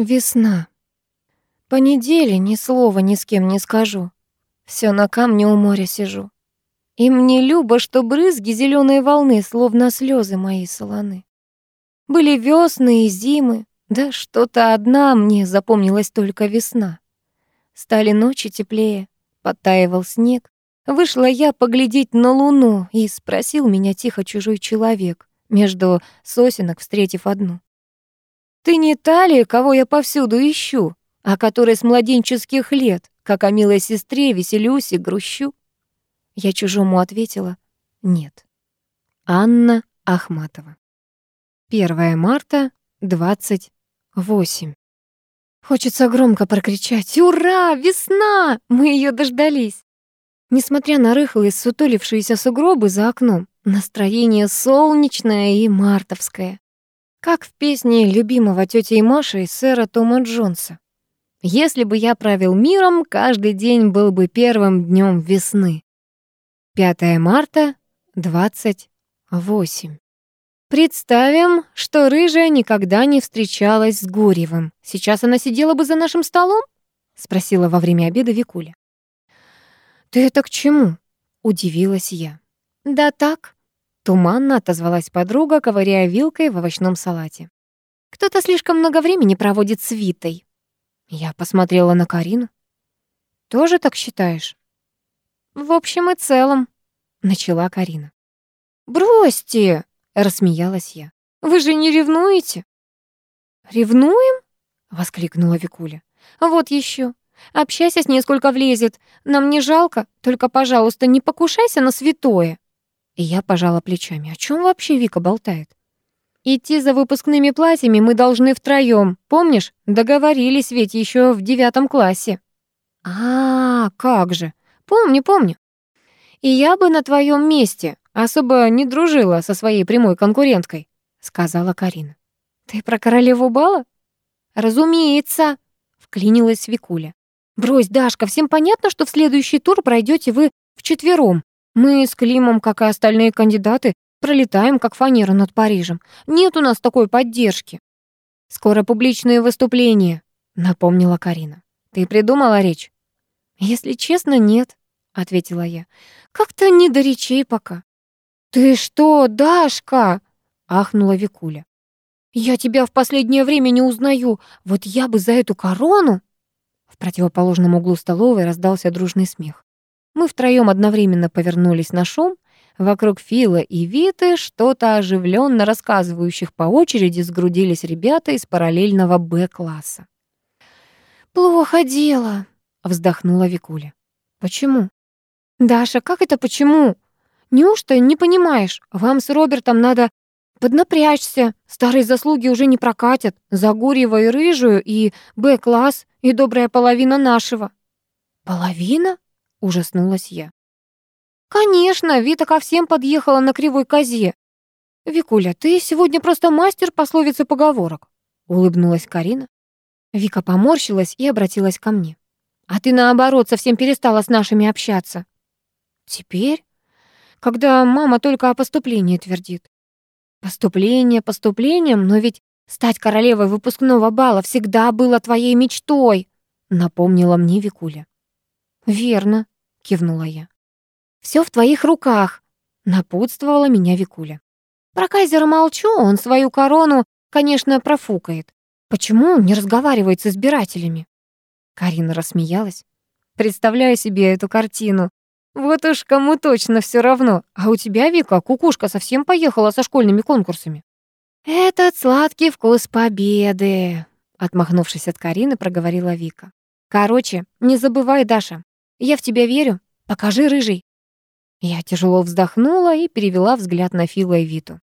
Весна. По неделе ни слова ни с кем не скажу. Все на камне у моря сижу. И мне любо, что брызги зеленой волны, словно слезы мои солоны. Были весны и зимы, да что-то одна мне запомнилась только весна. Стали ночи теплее, подтаивал снег. Вышла я поглядеть на луну, и спросил меня тихо чужой человек, между сосенок встретив одну. Ты не та ли, кого я повсюду ищу, а которой с младенческих лет, как о милой сестре, веселюсь и грущу? Я чужому ответила «нет». Анна Ахматова. 1 марта, 28. Хочется громко прокричать «Ура! Весна! Мы ее дождались!» Несмотря на рыхлые, сутулившиеся сугробы за окном, настроение солнечное и мартовское. Как в песне любимого тётей Маши сэра Тома Джонса. «Если бы я правил миром, каждый день был бы первым днем весны». 5 марта, 28. Представим, что рыжая никогда не встречалась с Гурьевым. Сейчас она сидела бы за нашим столом? Спросила во время обеда Викуля. Ты это к чему? Удивилась я. Да так, Туманно отозвалась подруга, ковыряя вилкой в овощном салате. «Кто-то слишком много времени проводит с Витой». Я посмотрела на Карину. «Тоже так считаешь?» «В общем и целом», — начала Карина. «Бросьте!» — рассмеялась я. «Вы же не ревнуете?» «Ревнуем?» — воскликнула Викуля. «Вот еще. Общайся с ней, сколько влезет. Нам не жалко, только, пожалуйста, не покушайся на святое». И я пожала плечами. О чем вообще Вика болтает? Идти за выпускными платьями мы должны втроем. Помнишь, договорились ведь еще в девятом классе. А, как же. Помню, помню. И я бы на твоем месте особо не дружила со своей прямой конкуренткой, сказала Карина. Ты про королеву бала? Разумеется, вклинилась Викуля. Брось, Дашка, всем понятно, что в следующий тур пройдете вы вчетвером. Мы с Климом, как и остальные кандидаты, пролетаем, как фанера над Парижем. Нет у нас такой поддержки. Скоро публичные выступления, напомнила Карина. Ты придумала речь? Если честно, нет, ответила я. Как-то не до речей пока. Ты что, Дашка? ахнула Викуля. Я тебя в последнее время не узнаю. Вот я бы за эту корону. В противоположном углу столовой раздался дружный смех. Мы втроем одновременно повернулись на шум. Вокруг Фила и Виты, что-то оживленно рассказывающих по очереди, сгрудились ребята из параллельного Б-класса. «Плохо дело», — вздохнула Викуля. «Почему?» «Даша, как это почему? Неужто не понимаешь? Вам с Робертом надо поднапрячься. Старые заслуги уже не прокатят. Загурьева и Рыжую, и Б-класс, и добрая половина нашего». «Половина?» Ужаснулась я. «Конечно, Вита ко всем подъехала на кривой козе. Викуля, ты сегодня просто мастер пословиц и поговорок», улыбнулась Карина. Вика поморщилась и обратилась ко мне. «А ты, наоборот, совсем перестала с нашими общаться». «Теперь? Когда мама только о поступлении твердит». «Поступление поступлением, но ведь стать королевой выпускного бала всегда было твоей мечтой», напомнила мне Викуля. «Верно», — кивнула я. «Всё в твоих руках», — напутствовала меня Викуля. «Про кайзера молчу, он свою корону, конечно, профукает. Почему не разговаривает с избирателями?» Карина рассмеялась. «Представляю себе эту картину. Вот уж кому точно всё равно. А у тебя, Вика, кукушка совсем поехала со школьными конкурсами». «Этот сладкий вкус победы», — отмахнувшись от Карины, проговорила Вика. «Короче, не забывай, Даша, я в тебя верю. Покажи, рыжий». Я тяжело вздохнула и перевела взгляд на Фила и Виту.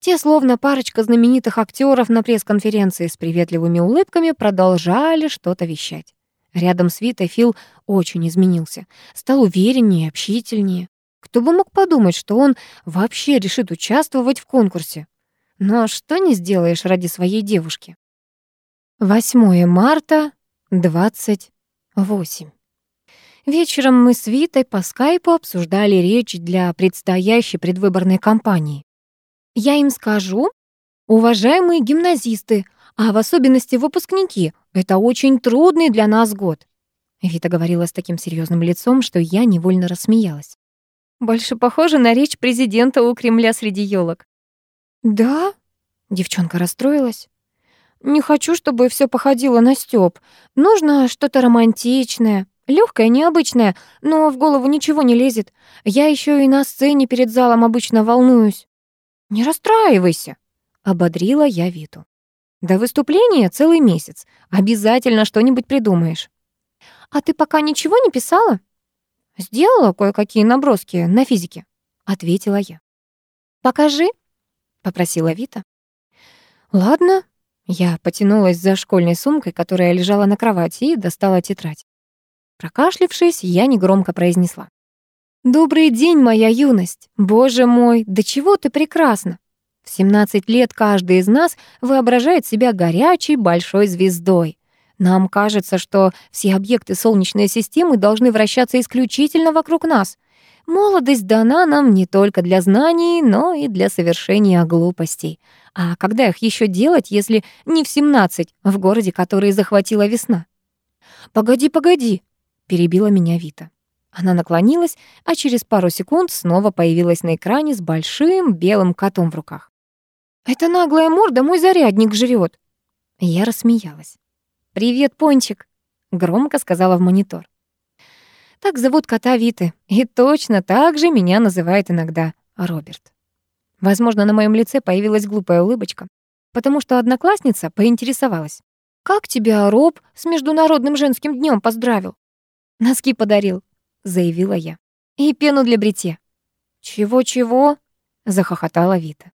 Те, словно парочка знаменитых актеров на пресс-конференции с приветливыми улыбками, продолжали что-то вещать. Рядом с Витой Фил очень изменился. Стал увереннее, общительнее. Кто бы мог подумать, что он вообще решит участвовать в конкурсе. Но что не сделаешь ради своей девушки? 8 марта, 28. Вечером мы с Витой по скайпу обсуждали речь для предстоящей предвыборной кампании. Я им скажу, уважаемые гимназисты, а в особенности выпускники. Это очень трудный для нас год». Вита говорила с таким серьезным лицом, что я невольно рассмеялась. Больше похоже на речь президента у Кремля среди елок. «Да?» — девчонка расстроилась. «Не хочу, чтобы все походило на Стёб. Нужно что-то романтичное, легкое, необычное, но в голову ничего не лезет. Я еще и на сцене перед залом обычно волнуюсь». «Не расстраивайся», — ободрила я Виту. «До выступления целый месяц. Обязательно что-нибудь придумаешь». «А ты пока ничего не писала?» «Сделала кое-какие наброски на физике», — ответила я. «Покажи», — попросила Вита. «Ладно». Я потянулась за школьной сумкой, которая лежала на кровати, и достала тетрадь. Прокашлившись, я негромко произнесла. «Добрый день, моя юность! Боже мой, до чего ты прекрасна! В 17 лет каждый из нас воображает себя горячей большой звездой. Нам кажется, что все объекты Солнечной системы должны вращаться исключительно вокруг нас. Молодость дана нам не только для знаний, но и для совершения глупостей. А когда их еще делать, если не в 17, в городе, который захватила весна? «Погоди, погоди», — перебила меня Вита. Она наклонилась, а через пару секунд снова появилась на экране с большим белым котом в руках. «Это наглая морда мой зарядник жрет. Я рассмеялась. «Привет, Пончик», — громко сказала в монитор. Так зовут кота Виты, и точно так же меня называет иногда Роберт. Возможно, на моем лице появилась глупая улыбочка, потому что одноклассница поинтересовалась. «Как тебя Роб с Международным женским днем поздравил?» «Носки подарил», — заявила я. «И пену для бритья». «Чего-чего?» — захохотала Вита.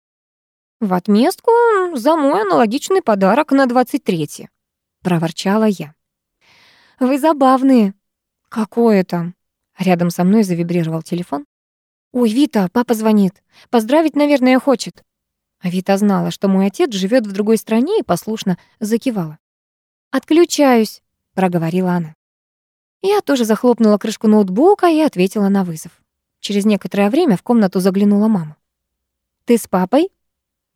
«В отместку за мой аналогичный подарок на двадцать третье», проворчала я. Вы забавные. Какое там? Рядом со мной завибрировал телефон. Ой, Вита, папа звонит. Поздравить, наверное, хочет. А Вита знала, что мой отец живет в другой стране и послушно закивала. «Отключаюсь», — проговорила она. Я тоже захлопнула крышку ноутбука и ответила на вызов. Через некоторое время в комнату заглянула мама. «Ты с папой?»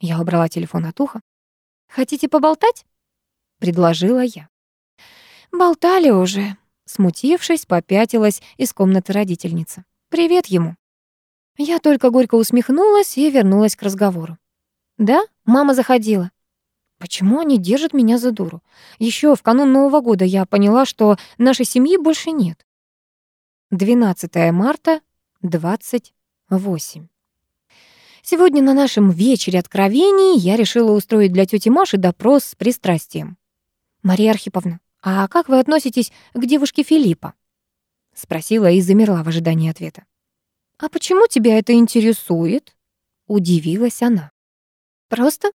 Я убрала телефон от уха. «Хотите поболтать?» предложила я. Болтали уже. Смутившись, попятилась из комнаты родительница. Привет ему. Я только горько усмехнулась и вернулась к разговору. Да, мама заходила. Почему они держат меня за дуру? Еще в канун Нового года я поняла, что нашей семьи больше нет. 12 марта, 28. Сегодня на нашем вечере откровений я решила устроить для тети Маши допрос с пристрастием. «Мария Архиповна, а как вы относитесь к девушке Филиппа?» Спросила и замерла в ожидании ответа. «А почему тебя это интересует?» Удивилась она. «Просто,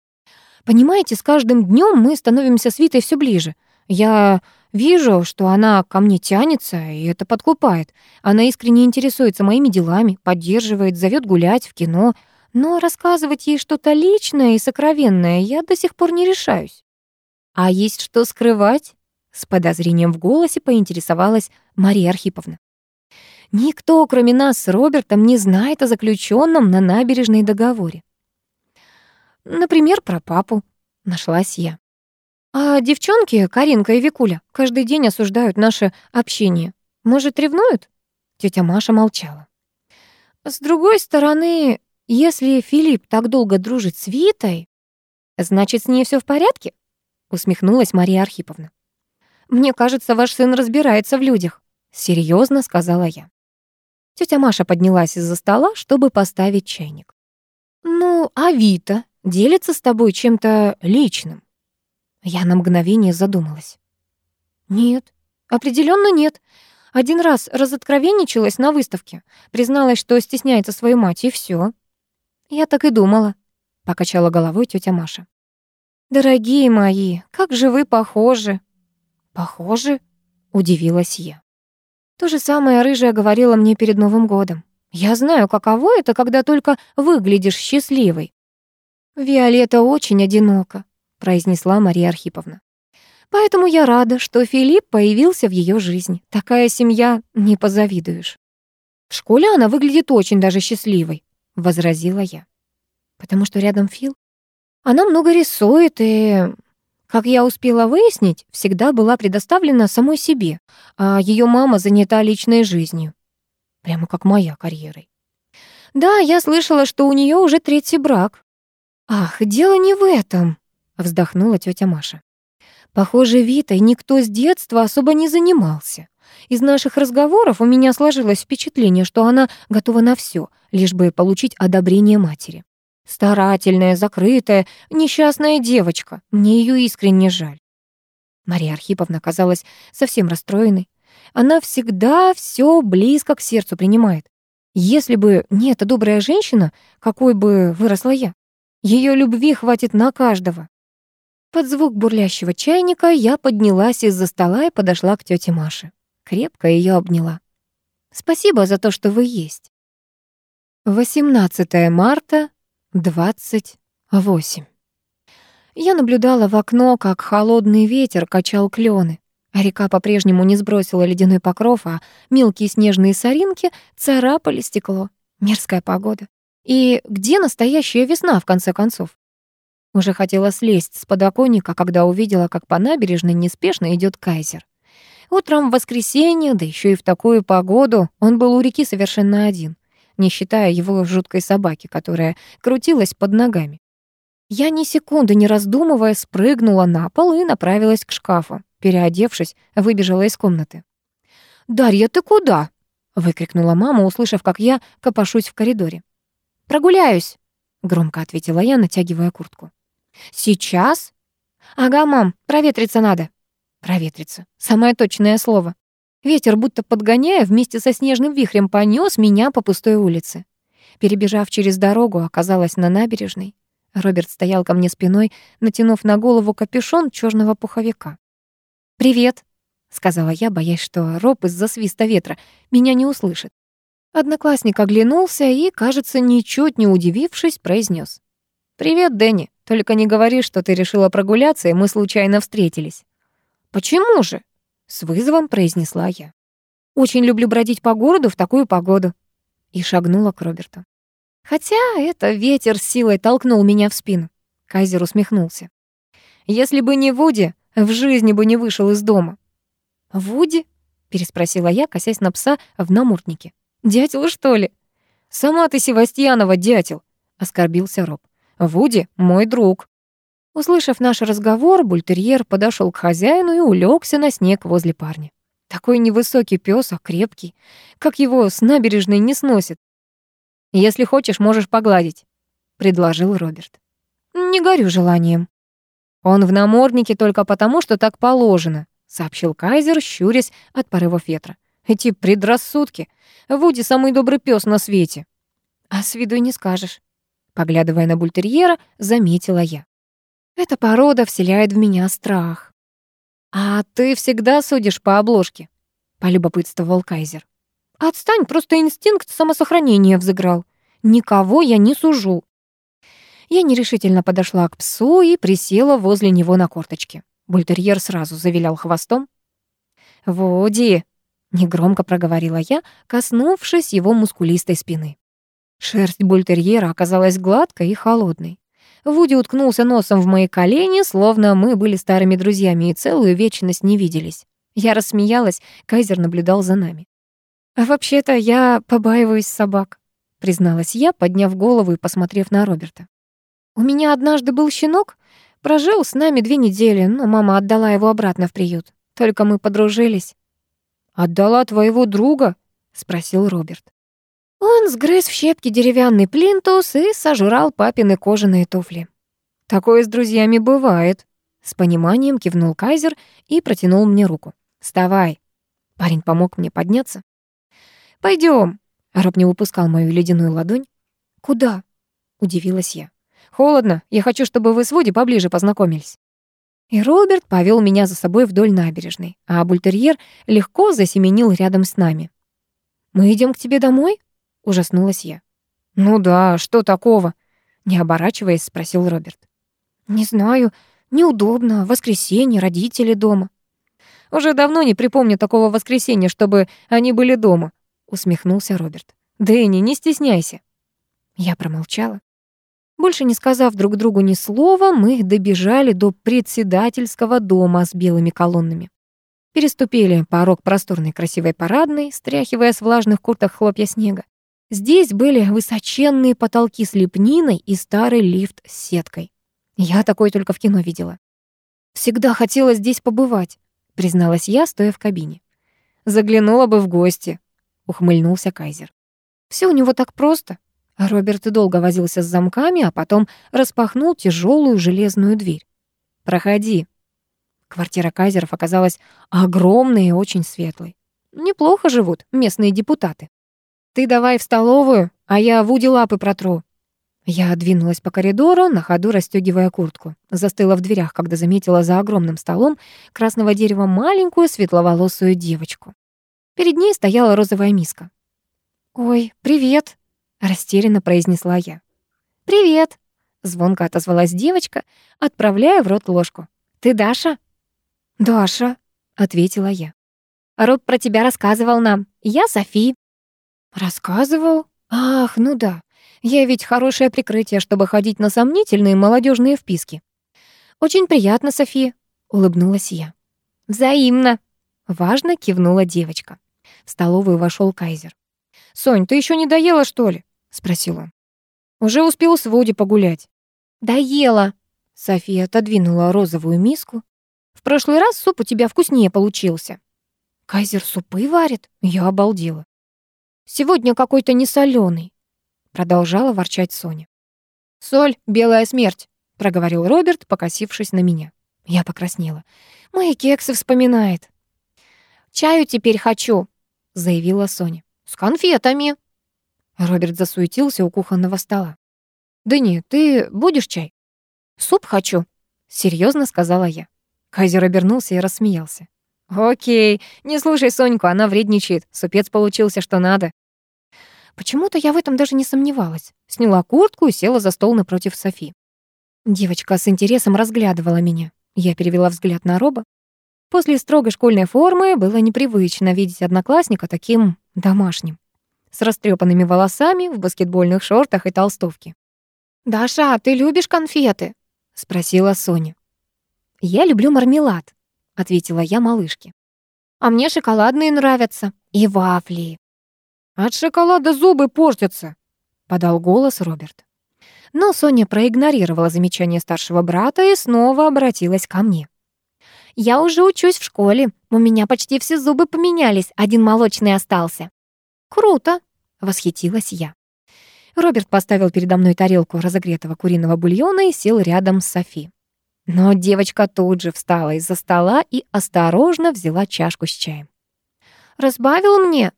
понимаете, с каждым днем мы становимся с Витой все ближе. Я вижу, что она ко мне тянется, и это подкупает. Она искренне интересуется моими делами, поддерживает, зовет гулять, в кино. Но рассказывать ей что-то личное и сокровенное я до сих пор не решаюсь. «А есть что скрывать?» С подозрением в голосе поинтересовалась Мария Архиповна. «Никто, кроме нас с Робертом, не знает о заключенном на набережной договоре». «Например, про папу», — нашлась я. «А девчонки, Каринка и Викуля, каждый день осуждают наше общение. Может, ревнуют?» Тетя Маша молчала. «С другой стороны, если Филипп так долго дружит с Витой, значит, с ней все в порядке?» усмехнулась Мария Архиповна. Мне кажется, ваш сын разбирается в людях, серьезно сказала я. Тетя Маша поднялась из-за стола, чтобы поставить чайник. Ну, а Вита делится с тобой чем-то личным? Я на мгновение задумалась. Нет, определенно нет. Один раз разоткровенничалась на выставке, призналась, что стесняется свою мать, и все. Я так и думала, покачала головой тетя Маша. «Дорогие мои, как же вы похожи!» «Похожи?» — удивилась я. То же самое рыжая говорила мне перед Новым годом. Я знаю, каково это, когда только выглядишь счастливой. «Виолетта очень одинока», — произнесла Мария Архиповна. «Поэтому я рада, что Филипп появился в ее жизни. Такая семья не позавидуешь». «В школе она выглядит очень даже счастливой», — возразила я. «Потому что рядом Фил?» Она много рисует и как я успела выяснить, всегда была предоставлена самой себе, а ее мама занята личной жизнью. Прямо как моя карьерой. Да, я слышала, что у нее уже третий брак. Ах, дело не в этом, вздохнула тетя Маша. Похоже, Витой никто с детства особо не занимался. Из наших разговоров у меня сложилось впечатление, что она готова на все, лишь бы получить одобрение матери. Старательная, закрытая, несчастная девочка. Мне ее искренне жаль. Мария Архиповна казалась совсем расстроенной. Она всегда все близко к сердцу принимает. Если бы не эта добрая женщина, какой бы выросла я, ее любви хватит на каждого. Под звук бурлящего чайника я поднялась из-за стола и подошла к тете Маше. Крепко ее обняла. «Спасибо за то, что вы есть». 18 марта 28. Я наблюдала в окно, как холодный ветер качал клены. Река по-прежнему не сбросила ледяной покров, а мелкие снежные соринки царапали стекло. Мерзкая погода. И где настоящая весна, в конце концов? Уже хотела слезть с подоконника, когда увидела, как по набережной неспешно идет кайзер. Утром в воскресенье, да еще и в такую погоду, он был у реки совершенно один не считая его жуткой собаки, которая крутилась под ногами. Я ни секунды не раздумывая спрыгнула на пол и направилась к шкафу. Переодевшись, выбежала из комнаты. «Дарья, ты куда?» — выкрикнула мама, услышав, как я копошусь в коридоре. «Прогуляюсь», — громко ответила я, натягивая куртку. «Сейчас?» «Ага, мам, проветриться надо». «Проветриться. Самое точное слово. Ветер, будто подгоняя, вместе со снежным вихрем понёс меня по пустой улице. Перебежав через дорогу, оказалась на набережной. Роберт стоял ко мне спиной, натянув на голову капюшон чёрного пуховика. «Привет», — сказала я, боясь, что Роб из-за свиста ветра меня не услышит. Одноклассник оглянулся и, кажется, ничуть не удивившись, произнес: «Привет, Дэнни. Только не говори, что ты решила прогуляться, и мы случайно встретились». «Почему же?» С вызовом произнесла я. «Очень люблю бродить по городу в такую погоду». И шагнула к Роберту. Хотя это ветер с силой толкнул меня в спину. Кайзер усмехнулся. «Если бы не Вуди, в жизни бы не вышел из дома». «Вуди?» — переспросила я, косясь на пса в наморднике. «Дятел, что ли?» «Сама ты, Севастьянова, дятел!» — оскорбился Роб. «Вуди — мой друг». Услышав наш разговор, бультерьер подошел к хозяину и улегся на снег возле парня. Такой невысокий пес, а крепкий. Как его с набережной не сносит. «Если хочешь, можешь погладить», — предложил Роберт. «Не горю желанием». «Он в наморднике только потому, что так положено», — сообщил Кайзер, щурясь от порывов ветра. «Эти предрассудки. Вуди самый добрый пес на свете». «А с виду и не скажешь», — поглядывая на бультерьера, заметила я. Эта порода вселяет в меня страх. «А ты всегда судишь по обложке?» — полюбопытствовал Кайзер. «Отстань, просто инстинкт самосохранения взыграл. Никого я не сужу». Я нерешительно подошла к псу и присела возле него на корточке. Бультерьер сразу завилял хвостом. «Вуди!» — негромко проговорила я, коснувшись его мускулистой спины. Шерсть бультерьера оказалась гладкой и холодной. Вуди уткнулся носом в мои колени, словно мы были старыми друзьями и целую вечность не виделись. Я рассмеялась, Кайзер наблюдал за нами. «А вообще-то я побаиваюсь собак», — призналась я, подняв голову и посмотрев на Роберта. «У меня однажды был щенок, прожил с нами две недели, но мама отдала его обратно в приют. Только мы подружились». «Отдала твоего друга?» — спросил Роберт. Он сгрыз в щепки деревянный плинтус и сожрал папины кожаные туфли. «Такое с друзьями бывает», — с пониманием кивнул Кайзер и протянул мне руку. «Вставай». Парень помог мне подняться. Пойдем. Роб не выпускал мою ледяную ладонь. «Куда?» — удивилась я. «Холодно. Я хочу, чтобы вы с Вуди поближе познакомились». И Роберт повел меня за собой вдоль набережной, а бультерьер легко засеменил рядом с нами. «Мы идем к тебе домой?» Ужаснулась я. «Ну да, что такого?» Не оборачиваясь, спросил Роберт. «Не знаю. Неудобно. Воскресенье, родители дома». «Уже давно не припомню такого воскресенья, чтобы они были дома», усмехнулся Роберт. «Дэнни, не стесняйся». Я промолчала. Больше не сказав друг другу ни слова, мы добежали до председательского дома с белыми колоннами. Переступили порог просторной красивой парадной, стряхивая с влажных курток хлопья снега. Здесь были высоченные потолки с лепниной и старый лифт с сеткой. Я такой только в кино видела. «Всегда хотела здесь побывать», — призналась я, стоя в кабине. «Заглянула бы в гости», — ухмыльнулся Кайзер. Все у него так просто. Роберт долго возился с замками, а потом распахнул тяжелую железную дверь. «Проходи». Квартира Кайзеров оказалась огромной и очень светлой. Неплохо живут местные депутаты. «Ты давай в столовую, а я Вуди лапы протру». Я двинулась по коридору, на ходу расстёгивая куртку. Застыла в дверях, когда заметила за огромным столом красного дерева маленькую светловолосую девочку. Перед ней стояла розовая миска. «Ой, привет!» — растерянно произнесла я. «Привет!» — звонко отозвалась девочка, отправляя в рот ложку. «Ты Даша?» «Даша», — ответила я. «Роб про тебя рассказывал нам. Я Софи». «Рассказывал? Ах, ну да. Я ведь хорошее прикрытие, чтобы ходить на сомнительные молодежные вписки». «Очень приятно, Софи», — улыбнулась я. «Взаимно», — важно кивнула девочка. В столовую вошел Кайзер. «Сонь, ты еще не доела, что ли?» — спросил он. «Уже успел с Води погулять». «Доела!» — София отодвинула розовую миску. «В прошлый раз суп у тебя вкуснее получился». «Кайзер супы варит?» Я обалдела. «Сегодня какой-то несолёный», — продолжала ворчать Соня. «Соль — белая смерть», — проговорил Роберт, покосившись на меня. Я покраснела. «Мои кексы вспоминает». «Чаю теперь хочу», — заявила Соня. «С конфетами». Роберт засуетился у кухонного стола. «Да нет, ты будешь чай?» «Суп хочу», — серьезно сказала я. Кайзер обернулся и рассмеялся. «Окей, не слушай Соньку, она вредничает. Супец получился что надо». Почему-то я в этом даже не сомневалась. Сняла куртку и села за стол напротив Софи. Девочка с интересом разглядывала меня. Я перевела взгляд на Роба. После строгой школьной формы было непривычно видеть одноклассника таким домашним, с растрепанными волосами, в баскетбольных шортах и толстовке. «Даша, а ты любишь конфеты?» — спросила Соня. «Я люблю мармелад», — ответила я малышке. «А мне шоколадные нравятся. И вафли». «От шоколада зубы портятся», — подал голос Роберт. Но Соня проигнорировала замечание старшего брата и снова обратилась ко мне. «Я уже учусь в школе. У меня почти все зубы поменялись, один молочный остался». «Круто!» — восхитилась я. Роберт поставил передо мной тарелку разогретого куриного бульона и сел рядом с Софи. Но девочка тут же встала из-за стола и осторожно взяла чашку с чаем. «Разбавил мне?»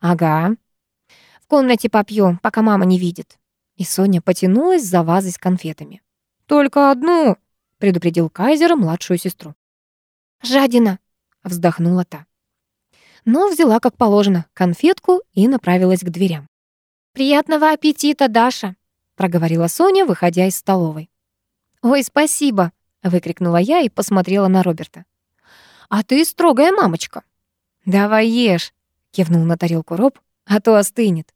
«Ага. В комнате попью, пока мама не видит». И Соня потянулась за вазой с конфетами. «Только одну!» — предупредил Кайзер младшую сестру. «Жадина!» — вздохнула та. Но взяла, как положено, конфетку и направилась к дверям. «Приятного аппетита, Даша!» — проговорила Соня, выходя из столовой. «Ой, спасибо!» — выкрикнула я и посмотрела на Роберта. «А ты строгая мамочка». «Давай ешь!» — кивнул на тарелку Роб, «а то остынет».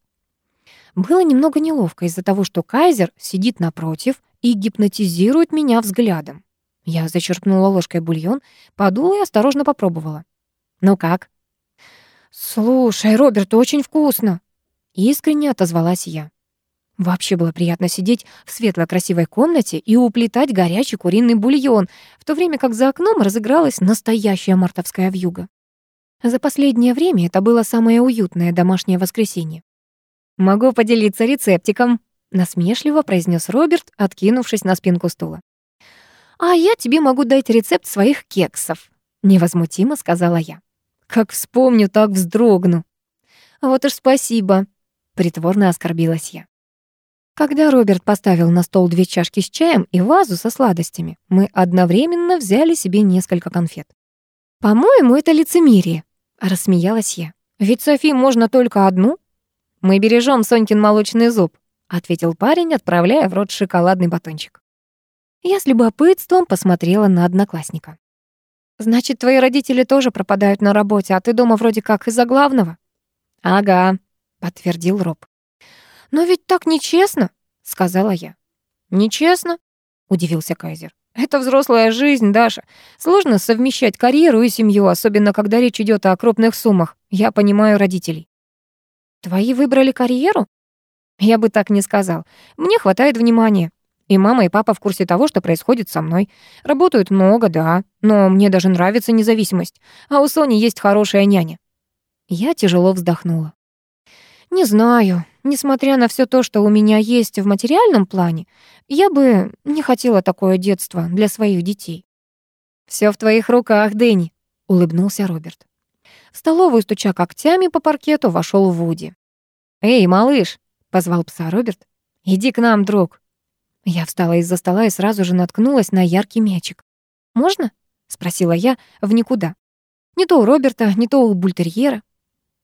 Было немного неловко из-за того, что Кайзер сидит напротив и гипнотизирует меня взглядом. Я зачерпнула ложкой бульон, подула и осторожно попробовала. «Ну как?» «Слушай, Роберт, очень вкусно!» Искренне отозвалась я. Вообще было приятно сидеть в светлой красивой комнате и уплетать горячий куриный бульон, в то время как за окном разыгралась настоящая мартовская вьюга. За последнее время это было самое уютное домашнее воскресенье. «Могу поделиться рецептиком», — насмешливо произнес Роберт, откинувшись на спинку стула. «А я тебе могу дать рецепт своих кексов», — невозмутимо сказала я. «Как вспомню, так вздрогну». «Вот уж спасибо», — притворно оскорбилась я. Когда Роберт поставил на стол две чашки с чаем и вазу со сладостями, мы одновременно взяли себе несколько конфет. «По-моему, это лицемерие», — рассмеялась я. «Ведь Софи можно только одну». «Мы бережем Сонькин молочный зуб», — ответил парень, отправляя в рот шоколадный батончик. Я с любопытством посмотрела на одноклассника. «Значит, твои родители тоже пропадают на работе, а ты дома вроде как из-за главного?» «Ага», — подтвердил Роб. «Но ведь так нечестно», — сказала я. Нечестно? Удивился Кайзер. Это взрослая жизнь, Даша. Сложно совмещать карьеру и семью, особенно когда речь идет о крупных суммах. Я понимаю родителей. Твои выбрали карьеру? Я бы так не сказал. Мне хватает внимания. И мама, и папа в курсе того, что происходит со мной. Работают много, да, но мне даже нравится независимость. А у Сони есть хорошая няня. Я тяжело вздохнула. Не знаю, несмотря на все то, что у меня есть в материальном плане, я бы не хотела такое детство для своих детей. Все в твоих руках, Дэнни, улыбнулся Роберт. В столовую, стуча когтями по паркету, вошел Вуди. «Эй, малыш!» — позвал пса Роберт. «Иди к нам, друг!» Я встала из-за стола и сразу же наткнулась на яркий мячик. «Можно?» — спросила я в никуда. Не то у Роберта, не то у бультерьера.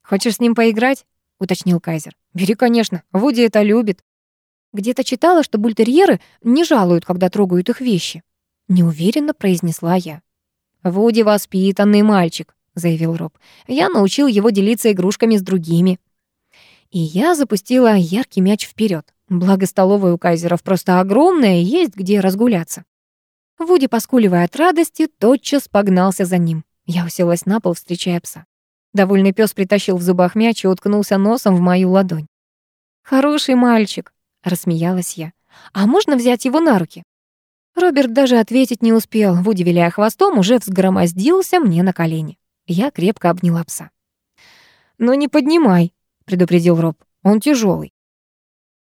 «Хочешь с ним поиграть?» — уточнил Кайзер. «Бери, конечно, Вуди это любит». Где-то читала, что бультерьеры не жалуют, когда трогают их вещи. Неуверенно произнесла я. «Вуди воспитанный мальчик», — заявил Роб. «Я научил его делиться игрушками с другими». И я запустила яркий мяч вперед. Благо, столовая у кайзеров просто огромная, и есть где разгуляться. Вуди, поскуливая от радости, тотчас погнался за ним. Я уселась на пол, встречая пса. Довольный пес притащил в зубах мяч и уткнулся носом в мою ладонь. «Хороший мальчик», — рассмеялась я. «А можно взять его на руки?» Роберт даже ответить не успел. Вуди, виляя хвостом, уже взгромоздился мне на колени. Я крепко обняла пса. «Ну не поднимай», — предупредил Роб. «Он тяжелый.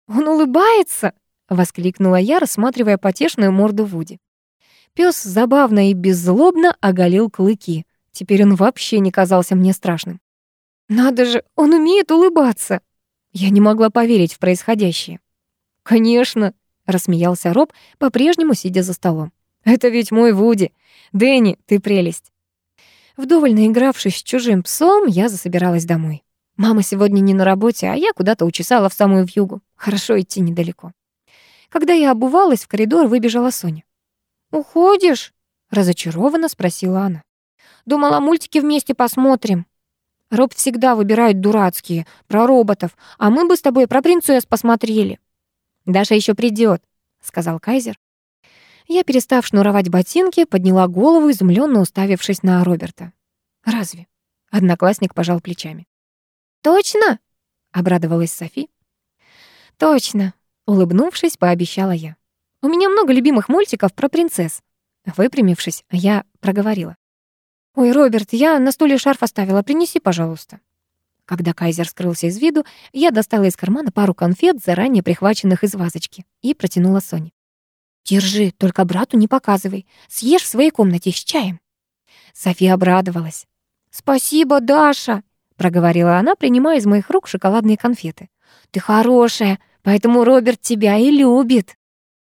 «Он улыбается!» — воскликнула я, рассматривая потешную морду Вуди. Пёс забавно и беззлобно оголил клыки. Теперь он вообще не казался мне страшным. «Надо же, он умеет улыбаться!» Я не могла поверить в происходящее. «Конечно!» — рассмеялся Роб, по-прежнему сидя за столом. «Это ведь мой Вуди! Дэнни, ты прелесть!» Вдоволь наигравшись с чужим псом, я засобиралась домой. Мама сегодня не на работе, а я куда-то учесала в самую вьюгу. Хорошо идти недалеко. Когда я обувалась, в коридор выбежала Соня. «Уходишь?» — разочарованно спросила она. «Думала, мультики вместе посмотрим». Роб всегда выбирает дурацкие, про роботов, а мы бы с тобой про принцесс посмотрели. «Даша еще придет, сказал Кайзер. Я, перестав шнуровать ботинки, подняла голову, изумленно уставившись на Роберта. «Разве?» — одноклассник пожал плечами. «Точно?» — обрадовалась Софи. «Точно», — улыбнувшись, пообещала я. «У меня много любимых мультиков про принцесс». Выпрямившись, я проговорила. «Ой, Роберт, я на стуле шарф оставила, принеси, пожалуйста». Когда Кайзер скрылся из виду, я достала из кармана пару конфет, заранее прихваченных из вазочки, и протянула Соне. «Держи, только брату не показывай. Съешь в своей комнате с чаем». София обрадовалась. «Спасибо, Даша!» — проговорила она, принимая из моих рук шоколадные конфеты. «Ты хорошая, поэтому Роберт тебя и любит».